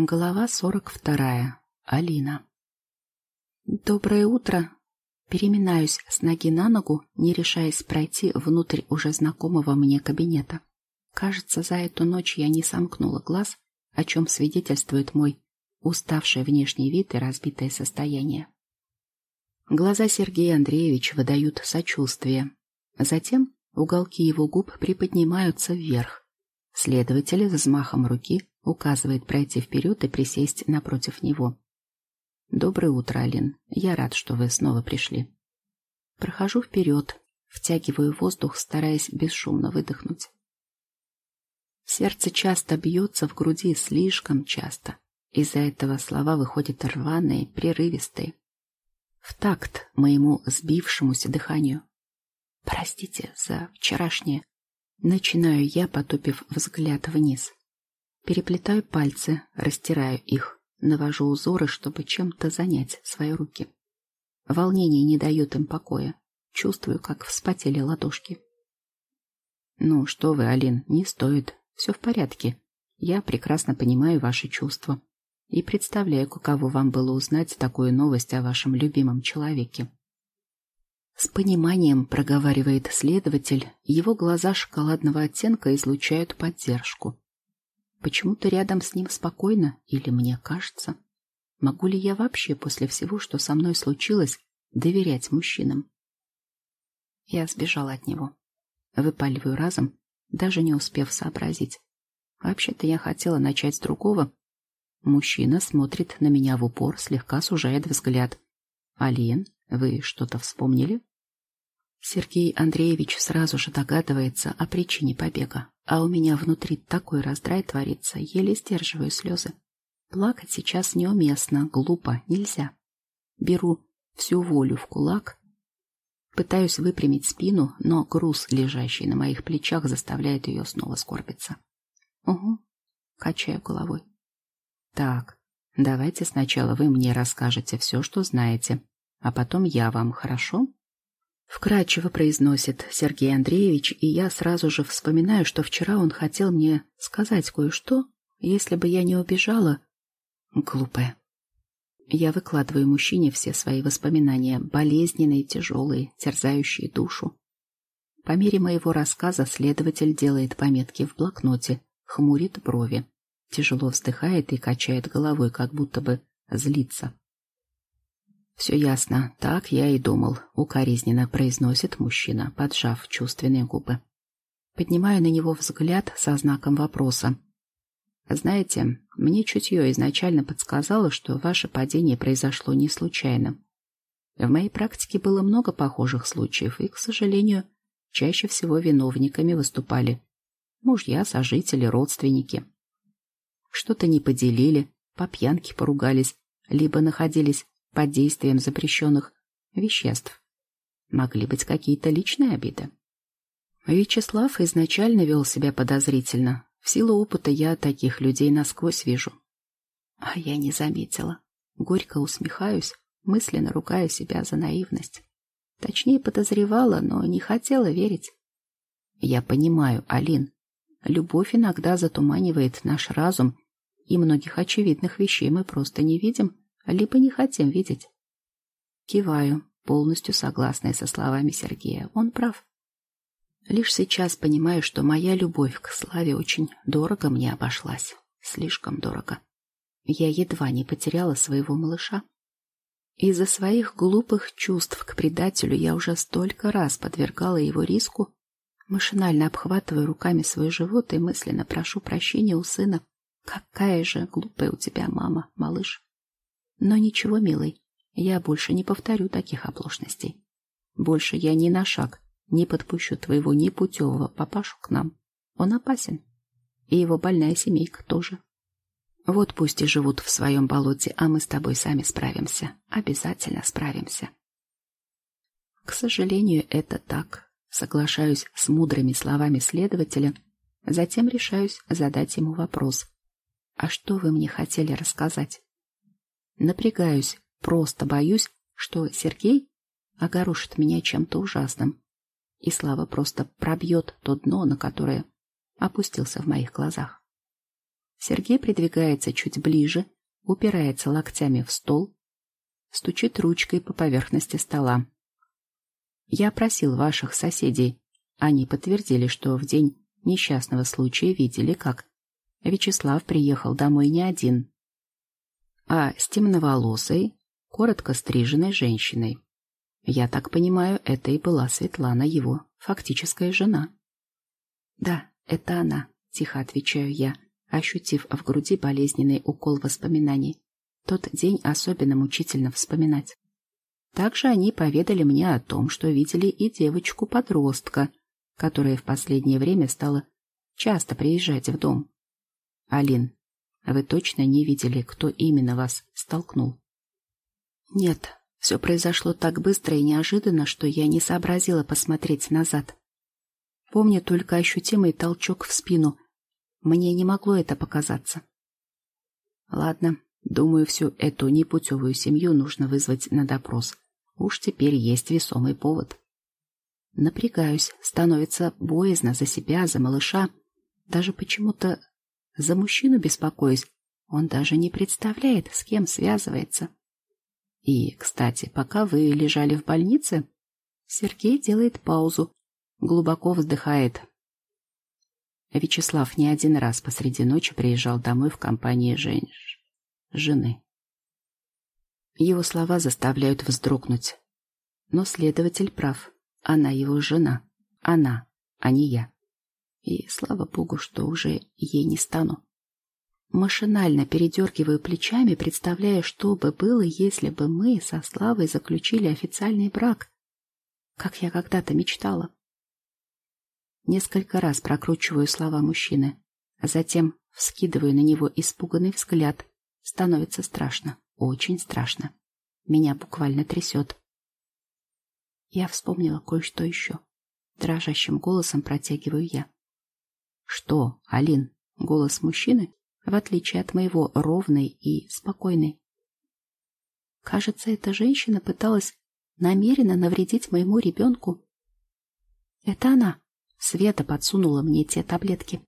Глава сорок вторая. Алина. Доброе утро. Переминаюсь с ноги на ногу, не решаясь пройти внутрь уже знакомого мне кабинета. Кажется, за эту ночь я не сомкнула глаз, о чем свидетельствует мой уставший внешний вид и разбитое состояние. Глаза Сергея Андреевича выдают сочувствие. Затем уголки его губ приподнимаются вверх. Следователь взмахом руки указывает пройти вперед и присесть напротив него. «Доброе утро, Алин. Я рад, что вы снова пришли». Прохожу вперед, втягиваю воздух, стараясь бесшумно выдохнуть. Сердце часто бьется в груди, слишком часто. Из-за этого слова выходят рваные, прерывистые. В такт моему сбившемуся дыханию. Простите за вчерашнее. Начинаю я, потупив взгляд вниз. Переплетаю пальцы, растираю их, навожу узоры, чтобы чем-то занять свои руки. Волнение не дает им покоя. Чувствую, как вспотели ладошки. «Ну, что вы, Алин, не стоит. Все в порядке. Я прекрасно понимаю ваши чувства. И представляю, каково вам было узнать такую новость о вашем любимом человеке». С пониманием проговаривает следователь, его глаза шоколадного оттенка излучают поддержку. Почему-то рядом с ним спокойно, или мне кажется. Могу ли я вообще после всего, что со мной случилось, доверять мужчинам? Я сбежала от него. Выпаливаю разом, даже не успев сообразить. Вообще-то я хотела начать с другого. Мужчина смотрит на меня в упор, слегка сужает взгляд. «Алин, вы что-то вспомнили?» Сергей Андреевич сразу же догадывается о причине побега, а у меня внутри такой раздрай творится, еле сдерживаю слезы. Плакать сейчас неуместно, глупо, нельзя. Беру всю волю в кулак, пытаюсь выпрямить спину, но груз, лежащий на моих плечах, заставляет ее снова скорбиться. Угу, качаю головой. Так, давайте сначала вы мне расскажете все, что знаете, а потом я вам, хорошо? Вкрадчиво произносит Сергей Андреевич, и я сразу же вспоминаю, что вчера он хотел мне сказать кое-что, если бы я не убежала. Глупая. Я выкладываю мужчине все свои воспоминания, болезненные, тяжелые, терзающие душу. По мере моего рассказа следователь делает пометки в блокноте, хмурит брови, тяжело вздыхает и качает головой, как будто бы злится. «Все ясно, так я и думал», — укоризненно произносит мужчина, поджав чувственные губы. Поднимаю на него взгляд со знаком вопроса. «Знаете, мне чутье изначально подсказало, что ваше падение произошло не случайно. В моей практике было много похожих случаев, и, к сожалению, чаще всего виновниками выступали мужья, сожители, родственники. Что-то не поделили, по пьянке поругались, либо находились под действием запрещенных веществ. Могли быть какие-то личные обиды. Вячеслав изначально вел себя подозрительно. В силу опыта я таких людей насквозь вижу. А я не заметила. Горько усмехаюсь, мысленно ругаю себя за наивность. Точнее, подозревала, но не хотела верить. Я понимаю, Алин, любовь иногда затуманивает наш разум, и многих очевидных вещей мы просто не видим, либо не хотим видеть. Киваю, полностью согласная со словами Сергея. Он прав. Лишь сейчас понимаю, что моя любовь к Славе очень дорого мне обошлась. Слишком дорого. Я едва не потеряла своего малыша. Из-за своих глупых чувств к предателю я уже столько раз подвергала его риску, машинально обхватываю руками свой живот и мысленно прошу прощения у сына. Какая же глупая у тебя мама, малыш. Но ничего, милый, я больше не повторю таких оплошностей. Больше я ни на шаг не подпущу твоего непутевого папашу к нам. Он опасен. И его больная семейка тоже. Вот пусть и живут в своем болоте, а мы с тобой сами справимся. Обязательно справимся. К сожалению, это так. Соглашаюсь с мудрыми словами следователя, затем решаюсь задать ему вопрос. А что вы мне хотели рассказать? Напрягаюсь, просто боюсь, что Сергей огорошит меня чем-то ужасным. И Слава просто пробьет то дно, на которое опустился в моих глазах. Сергей придвигается чуть ближе, упирается локтями в стол, стучит ручкой по поверхности стола. Я просил ваших соседей. Они подтвердили, что в день несчастного случая видели, как Вячеслав приехал домой не один, а с темноволосой, коротко стриженной женщиной. Я так понимаю, это и была Светлана, его фактическая жена. «Да, это она», — тихо отвечаю я, ощутив в груди болезненный укол воспоминаний. Тот день особенно мучительно вспоминать. Также они поведали мне о том, что видели и девочку-подростка, которая в последнее время стала часто приезжать в дом. Алин, вы точно не видели, кто именно вас столкнул? Нет, все произошло так быстро и неожиданно, что я не сообразила посмотреть назад. Помню только ощутимый толчок в спину. Мне не могло это показаться. Ладно, думаю, всю эту непутевую семью нужно вызвать на допрос. Уж теперь есть весомый повод. Напрягаюсь, становится боязно за себя, за малыша. Даже почему-то за мужчину беспокоюсь. Он даже не представляет, с кем связывается. И, кстати, пока вы лежали в больнице, Сергей делает паузу, глубоко вздыхает. Вячеслав не один раз посреди ночи приезжал домой в компании жен... жены. Его слова заставляют вздрогнуть. Но следователь прав. Она его жена. Она, а не я. И слава богу, что уже ей не стану. Машинально передергиваю плечами, представляя, что бы было, если бы мы со Славой заключили официальный брак, как я когда-то мечтала. Несколько раз прокручиваю слова мужчины, а затем вскидываю на него испуганный взгляд. Становится страшно, очень страшно. Меня буквально трясет. Я вспомнила кое-что еще. Дрожащим голосом протягиваю я. «Что, Алин?» — голос мужчины в отличие от моего, ровной и спокойной. Кажется, эта женщина пыталась намеренно навредить моему ребенку. Это она, Света, подсунула мне те таблетки.